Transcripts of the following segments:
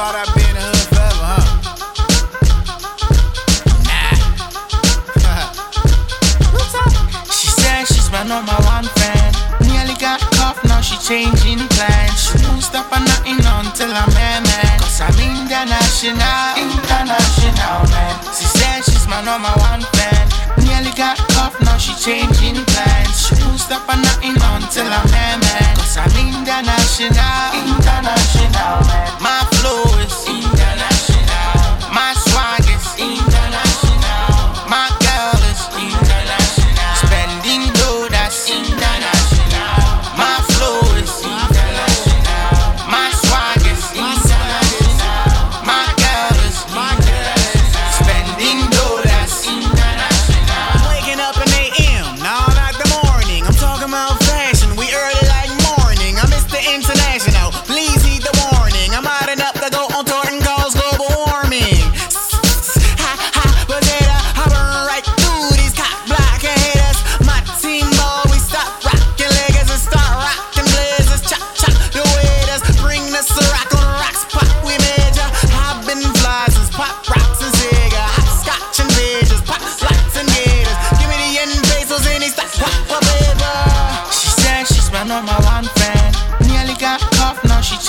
thought I'd been in the hood forever, huh? She said she's my number one friend. Nearly got caught, now she changing plans. She won't stop on nothing until I'm man, man. Cause I'm international, international, man. She said she's my number one friend.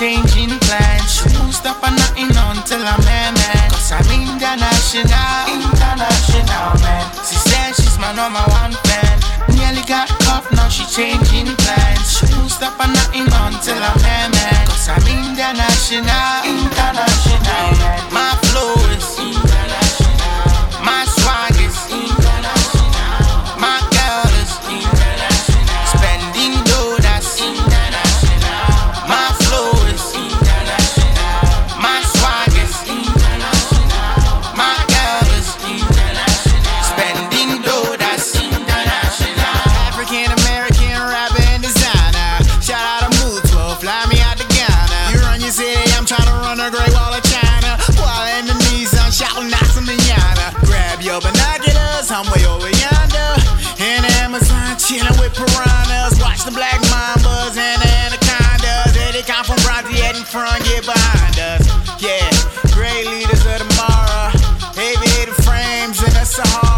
Changing plans. She won't stop at nothing until I'm man, man. Cause I'm international, international, man. She said she's my number one fan. Way over yonder. In the Amazon, chilling with piranhas. Watch the black mambas and the anacondas. Yeah, they come from Bronte, head in front, get behind us. Yeah, great leaders of tomorrow. Aviator frames in the Sahara.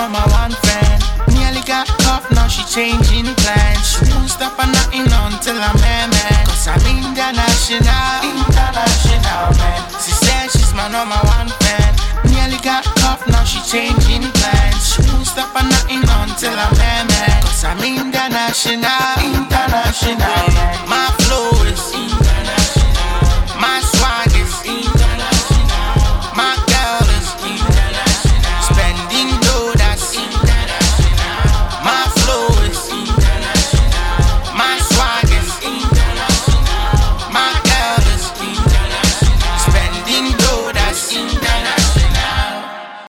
not my one friend. Nearly got off, now she changing plans. She won't stop on nothing until I'm her man. Cause I'm international, international man. She said she's my number one friend. Nearly got off, now she changing plans. She won't stop on nothing until I'm her man. Cause I'm international.